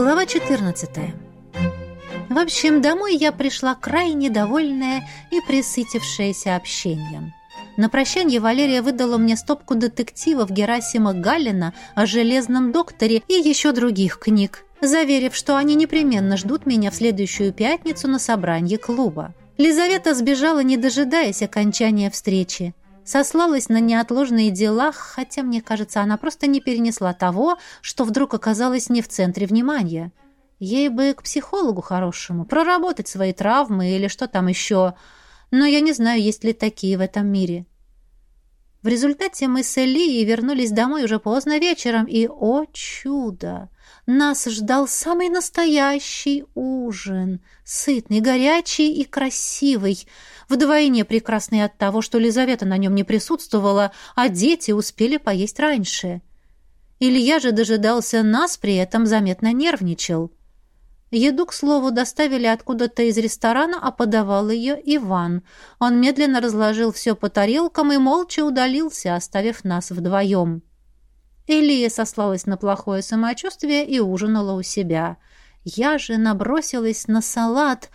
Глава 14. В общем, домой я пришла крайне довольная и присытившаяся общением. На прощание Валерия выдала мне стопку детективов Герасима Галина о железном докторе и еще других книг, заверив, что они непременно ждут меня в следующую пятницу на собрании клуба. Лизавета сбежала, не дожидаясь окончания встречи. Сослалась на неотложные дела, хотя, мне кажется, она просто не перенесла того, что вдруг оказалось не в центре внимания. Ей бы к психологу хорошему, проработать свои травмы или что там еще. Но я не знаю, есть ли такие в этом мире. В результате мы с Элией вернулись домой уже поздно вечером, и, о чудо! Нас ждал самый настоящий ужин, сытный, горячий и красивый, вдвойне прекрасный от того, что Лизавета на нем не присутствовала, а дети успели поесть раньше. Илья же дожидался нас, при этом заметно нервничал. Еду, к слову, доставили откуда-то из ресторана, а подавал ее Иван. Он медленно разложил все по тарелкам и молча удалился, оставив нас вдвоем. Элия сослалась на плохое самочувствие и ужинала у себя. Я же набросилась на салат,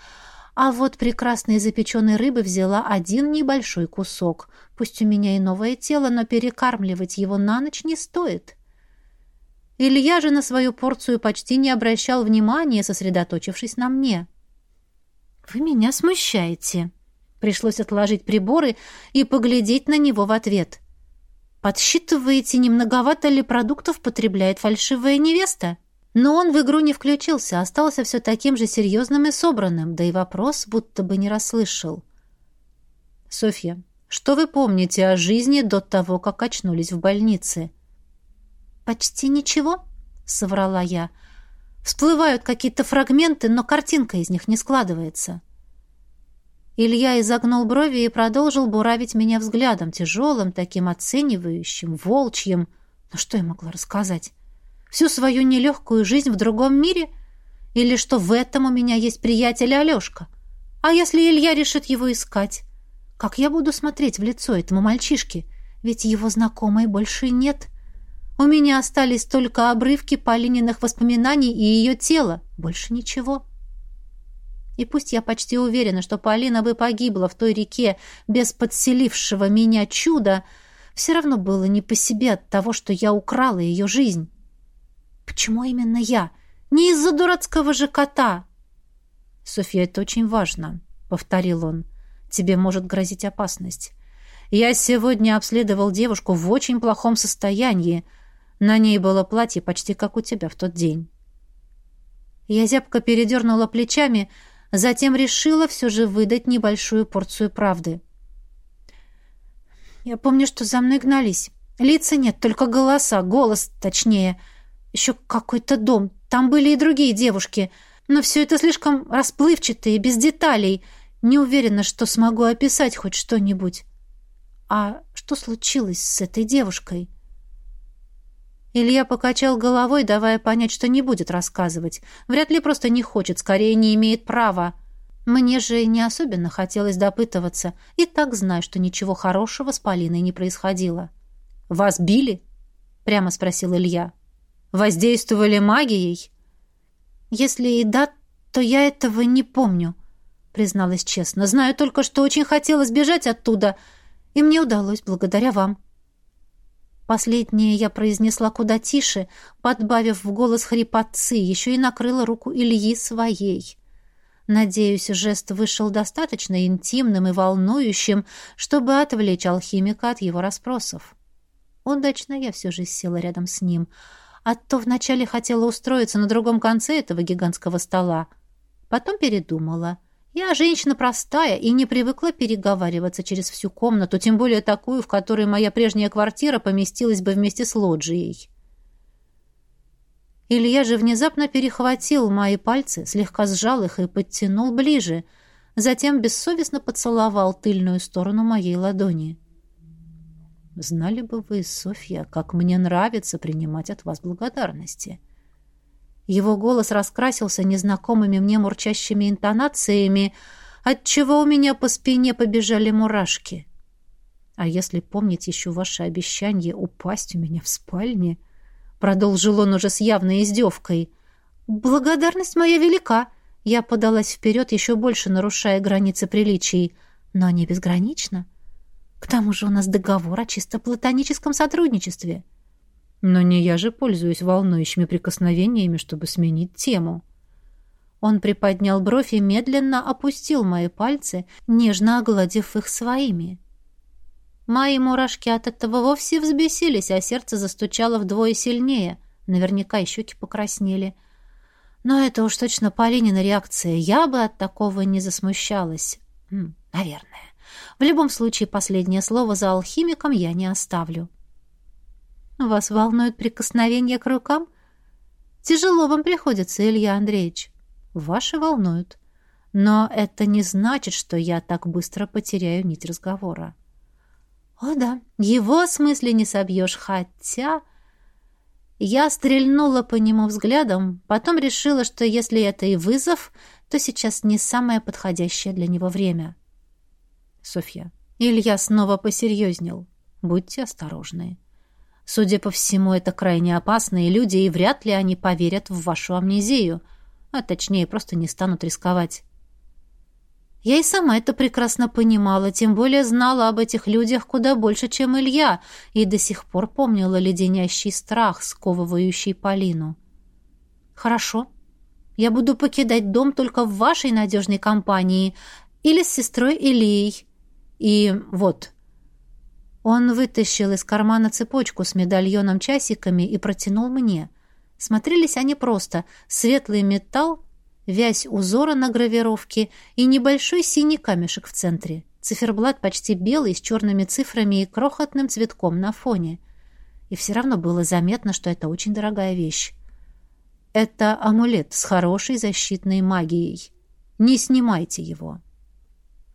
а вот прекрасной запеченной рыбы взяла один небольшой кусок. Пусть у меня и новое тело, но перекармливать его на ночь не стоит. Илья же на свою порцию почти не обращал внимания, сосредоточившись на мне. «Вы меня смущаете». Пришлось отложить приборы и поглядеть на него в ответ. «Подсчитываете, немноговато ли продуктов потребляет фальшивая невеста?» Но он в игру не включился, остался все таким же серьезным и собранным, да и вопрос будто бы не расслышал. «Софья, что вы помните о жизни до того, как очнулись в больнице?» «Почти ничего», — соврала я. «Всплывают какие-то фрагменты, но картинка из них не складывается». Илья изогнул брови и продолжил буравить меня взглядом, тяжелым, таким оценивающим, волчьим. Ну что я могла рассказать? Всю свою нелегкую жизнь в другом мире? Или что в этом у меня есть приятель Алешка? А если Илья решит его искать? Как я буду смотреть в лицо этому мальчишке? Ведь его знакомой больше нет. У меня остались только обрывки Полининых воспоминаний и ее тело. Больше ничего. И пусть я почти уверена, что Полина бы погибла в той реке без подселившего меня чуда, все равно было не по себе от того, что я украла ее жизнь. Почему именно я? Не из-за дурацкого же кота. Софья, это очень важно, повторил он. Тебе может грозить опасность. Я сегодня обследовал девушку в очень плохом состоянии, на ней было платье почти как у тебя в тот день. Я зябко передернула плечами, затем решила все же выдать небольшую порцию правды. Я помню, что за мной гнались. Лица нет, только голоса, голос точнее. Еще какой-то дом. Там были и другие девушки. Но все это слишком расплывчато и без деталей. Не уверена, что смогу описать хоть что-нибудь. А что случилось с этой девушкой? Илья покачал головой, давая понять, что не будет рассказывать. Вряд ли просто не хочет, скорее не имеет права. Мне же не особенно хотелось допытываться, и так знаю, что ничего хорошего с Полиной не происходило. «Вас били?» — прямо спросил Илья. «Воздействовали магией?» «Если и да, то я этого не помню», — призналась честно. «Знаю только, что очень хотела сбежать оттуда, и мне удалось благодаря вам». Последнее я произнесла куда тише, подбавив в голос хрипотцы, еще и накрыла руку Ильи своей. Надеюсь, жест вышел достаточно интимным и волнующим, чтобы отвлечь алхимика от его расспросов. Удачно я все же села рядом с ним, а то вначале хотела устроиться на другом конце этого гигантского стола. Потом передумала — я женщина простая и не привыкла переговариваться через всю комнату, тем более такую, в которой моя прежняя квартира поместилась бы вместе с лоджией. Илья же внезапно перехватил мои пальцы, слегка сжал их и подтянул ближе, затем бессовестно поцеловал тыльную сторону моей ладони. «Знали бы вы, Софья, как мне нравится принимать от вас благодарности». Его голос раскрасился незнакомыми мне мурчащими интонациями, отчего у меня по спине побежали мурашки. А если помнить еще ваше обещание упасть у меня в спальне, продолжил он уже с явной издевкой, Благодарность моя велика. Я подалась вперед, еще больше нарушая границы приличий. Но не безгранично. К тому же у нас договор о чисто платоническом сотрудничестве. Но не я же пользуюсь волнующими прикосновениями, чтобы сменить тему. Он приподнял бровь и медленно опустил мои пальцы, нежно огладив их своими. Мои мурашки от этого вовсе взбесились, а сердце застучало вдвое сильнее. Наверняка и щеки покраснели. Но это уж точно Полинина реакция. Я бы от такого не засмущалась. М, наверное. В любом случае, последнее слово за алхимиком я не оставлю. Вас волнует прикосновение к рукам? Тяжело вам приходится, Илья Андреевич. Ваши волнуют. Но это не значит, что я так быстро потеряю нить разговора. О да, его смысле не собьешь, хотя... Я стрельнула по нему взглядом, потом решила, что если это и вызов, то сейчас не самое подходящее для него время. Софья, Илья снова посерьезнел. Будьте осторожны. Судя по всему, это крайне опасные люди, и вряд ли они поверят в вашу амнезию, а точнее, просто не станут рисковать. Я и сама это прекрасно понимала, тем более знала об этих людях куда больше, чем Илья, и до сих пор помнила леденящий страх, сковывающий Полину. «Хорошо. Я буду покидать дом только в вашей надежной компании или с сестрой Илией. И вот». Он вытащил из кармана цепочку с медальоном-часиками и протянул мне. Смотрелись они просто. Светлый металл вязь узора на гравировке и небольшой синий камешек в центре. Циферблат почти белый, с черными цифрами и крохотным цветком на фоне. И все равно было заметно, что это очень дорогая вещь. Это амулет с хорошей защитной магией. Не снимайте его.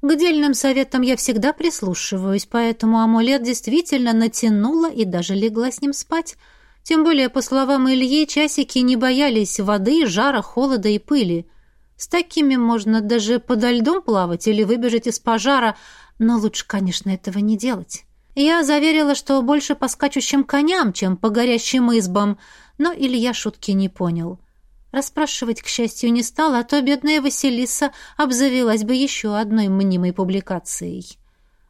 К дельным советам я всегда прислушиваюсь, поэтому амулет действительно натянула и даже легла с ним спать — тем более, по словам Ильи, часики не боялись воды, жара, холода и пыли. С такими можно даже подо льдом плавать или выбежать из пожара, но лучше, конечно, этого не делать. Я заверила, что больше по скачущим коням, чем по горящим избам, но Илья шутки не понял. Расспрашивать, к счастью, не стал, а то бедная Василиса обзавелась бы еще одной мнимой публикацией.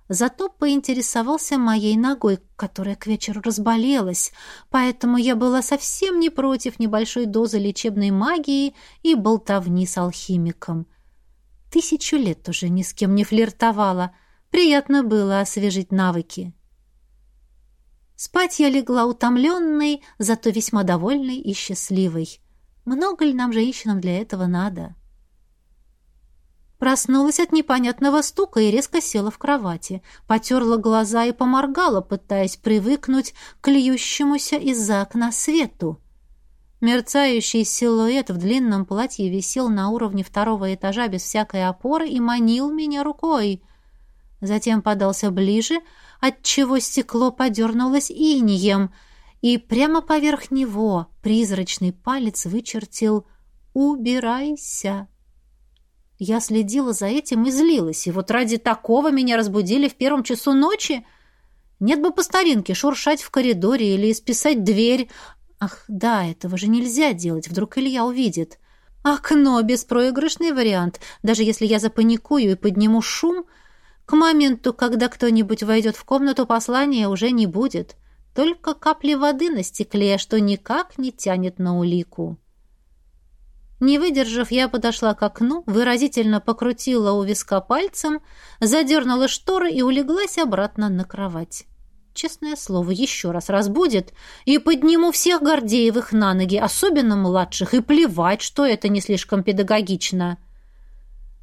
Зато поинтересовался моей ногой, которая к вечеру разболелась, поэтому я была совсем не против небольшой дозы лечебной магии и болтовни с алхимиком. Тысячу лет уже ни с кем не флиртовала. Приятно было освежить навыки. Спать я легла утомленной, зато весьма довольной и счастливой. Много ли нам, женщинам, для этого надо?» Проснулась от непонятного стука и резко села в кровати. Потерла глаза и поморгала, пытаясь привыкнуть к льющемуся из-за окна свету. Мерцающий силуэт в длинном платье висел на уровне второго этажа без всякой опоры и манил меня рукой. Затем подался ближе, отчего стекло подернулось инием, и прямо поверх него призрачный палец вычертил «Убирайся». Я следила за этим и злилась, и вот ради такого меня разбудили в первом часу ночи. Нет бы по старинке шуршать в коридоре или исписать дверь. Ах, да, этого же нельзя делать, вдруг Илья увидит. Окно — беспроигрышный вариант. Даже если я запаникую и подниму шум, к моменту, когда кто-нибудь войдет в комнату, послания уже не будет. Только капли воды на стекле, что никак не тянет на улику. Не выдержав, я подошла к окну, выразительно покрутила у виска пальцем, задернула шторы и улеглась обратно на кровать. Честное слово, еще раз разбудит, и подниму всех Гордеевых на ноги, особенно младших, и плевать, что это не слишком педагогично.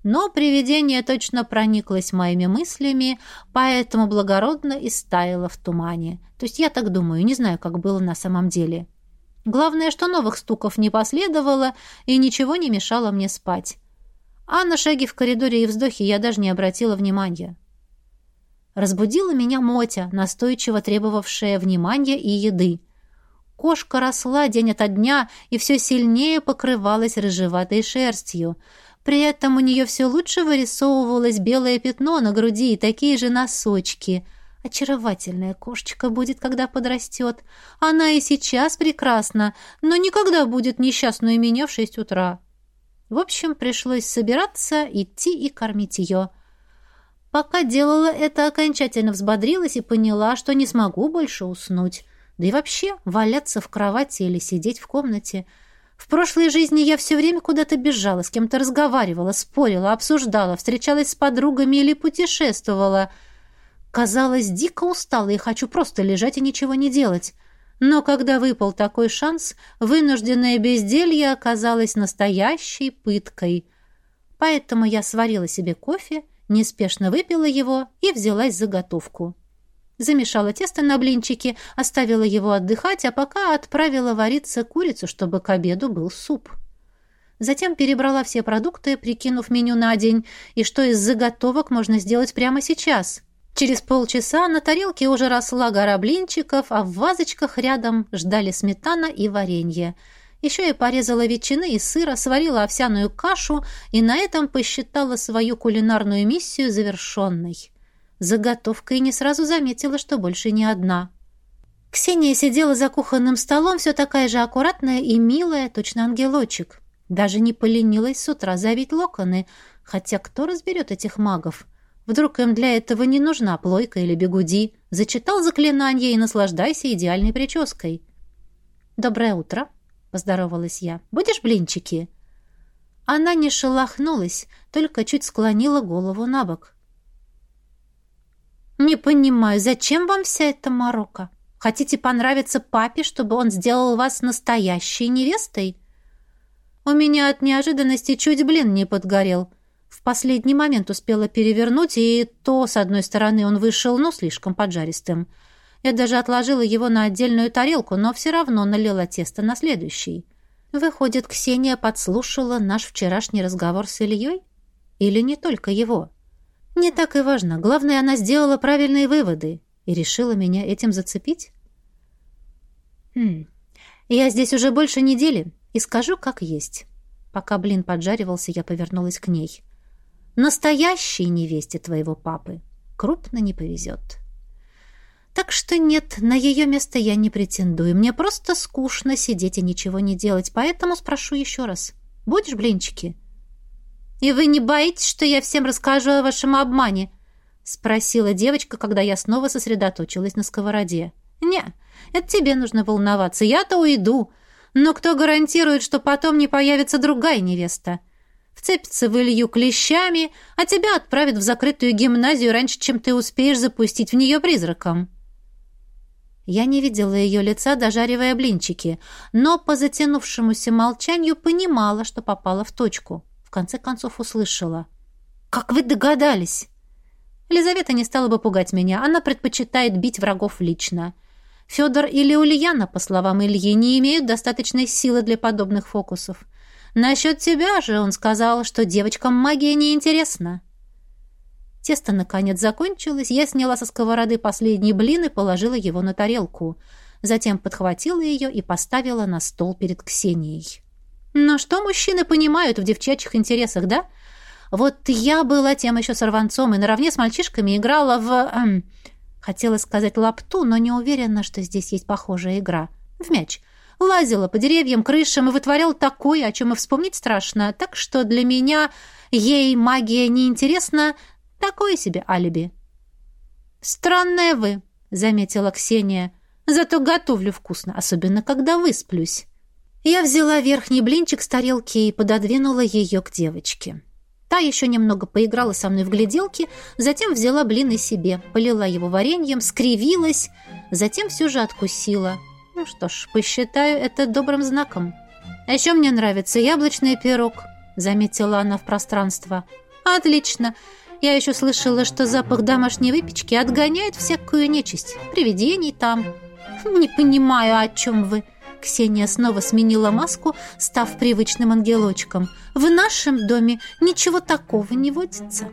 Но привидение точно прониклось моими мыслями, поэтому благородно и стаяло в тумане. То есть я так думаю, не знаю, как было на самом деле. — Главное, что новых стуков не последовало и ничего не мешало мне спать. А на шаги в коридоре и вздохи я даже не обратила внимания. Разбудила меня Мотя, настойчиво требовавшая внимания и еды. Кошка росла день ото дня и все сильнее покрывалась рыжеватой шерстью. При этом у нее все лучше вырисовывалось белое пятно на груди и такие же носочки. Очаровательная кошечка будет, когда подрастет. Она и сейчас прекрасна, но никогда будет несчастную меня в шесть утра. В общем, пришлось собираться, идти и кормить ее. Пока делала это, окончательно взбодрилась и поняла, что не смогу больше уснуть. Да и вообще валяться в кровати или сидеть в комнате. В прошлой жизни я все время куда-то бежала, с кем-то разговаривала, спорила, обсуждала, встречалась с подругами или путешествовала — Казалось, дико устала и хочу просто лежать и ничего не делать. Но когда выпал такой шанс, вынужденное безделье оказалось настоящей пыткой. Поэтому я сварила себе кофе, неспешно выпила его и взялась за готовку. Замешала тесто на блинчики, оставила его отдыхать, а пока отправила вариться курицу, чтобы к обеду был суп. Затем перебрала все продукты, прикинув меню на день, и что из заготовок можно сделать прямо сейчас. Через полчаса на тарелке уже росла гора блинчиков, а в вазочках рядом ждали сметана и варенье. Еще я порезала ветчины и сыра, сварила овсяную кашу и на этом посчитала свою кулинарную миссию завершенной. Заготовка и не сразу заметила, что больше не одна. Ксения сидела за кухонным столом, все такая же аккуратная и милая, точно ангелочек. Даже не поленилась с утра завить локоны, хотя кто разберет этих магов? — Вдруг им для этого не нужна плойка или бегуди. Зачитал заклинание и наслаждайся идеальной прической. «Доброе утро», — поздоровалась я. «Будешь блинчики?» Она не шелохнулась, только чуть склонила голову на бок. «Не понимаю, зачем вам вся эта морока? Хотите понравиться папе, чтобы он сделал вас настоящей невестой?» У меня от неожиданности чуть блин не подгорел. В последний момент успела перевернуть, и то, с одной стороны, он вышел, ну, слишком поджаристым. Я даже отложила его на отдельную тарелку, но все равно налила тесто на следующий. Выходит, Ксения подслушала наш вчерашний разговор с Ильей? Или не только его? Не так и важно. Главное, она сделала правильные выводы и решила меня этим зацепить. Хм. Я здесь уже больше недели и скажу, как есть. Пока блин поджаривался, я повернулась к ней. Настоящей невесте твоего папы крупно не повезет. Так что нет, на ее место я не претендую. Мне просто скучно сидеть и ничего не делать, поэтому спрошу еще раз. Будешь блинчики? И вы не боитесь, что я всем расскажу о вашем обмане? Спросила девочка, когда я снова сосредоточилась на сковороде. Не, это тебе нужно волноваться. Я-то уйду. Но кто гарантирует, что потом не появится другая невеста? вцепится в Илью клещами, а тебя отправят в закрытую гимназию раньше, чем ты успеешь запустить в нее призраком. Я не видела ее лица, дожаривая блинчики, но по затянувшемуся молчанию понимала, что попала в точку. В конце концов услышала. «Как вы догадались?» Елизавета не стала бы пугать меня. Она предпочитает бить врагов лично. Федор или Ульяна, по словам Ильи, не имеют достаточной силы для подобных фокусов. Насчет тебя же он сказал, что девочкам магия не интересна. Тесто, наконец, закончилось. Я сняла со сковороды последний блин и положила его на тарелку. Затем подхватила ее и поставила на стол перед Ксенией. Но что мужчины понимают в девчачьих интересах, да? Вот я была тем еще сорванцом и наравне с мальчишками играла в... Эм, хотела сказать лапту, но не уверена, что здесь есть похожая игра. В мяч лазила по деревьям, крышам и вытворял такое, о чем и вспомнить страшно. Так что для меня ей магия неинтересна, такое себе алиби. «Странная вы», — заметила Ксения. «Зато готовлю вкусно, особенно когда высплюсь». Я взяла верхний блинчик с тарелки и пододвинула ее к девочке. Та еще немного поиграла со мной в гляделки, затем взяла блин и себе, полила его вареньем, скривилась, затем все же откусила. Ну что ж, посчитаю это добрым знаком. А еще мне нравится яблочный пирог, заметила она в пространство. Отлично. Я еще слышала, что запах домашней выпечки отгоняет всякую нечисть. Привидений там. Не понимаю, о чем вы. Ксения снова сменила маску, став привычным ангелочком. В нашем доме ничего такого не водится.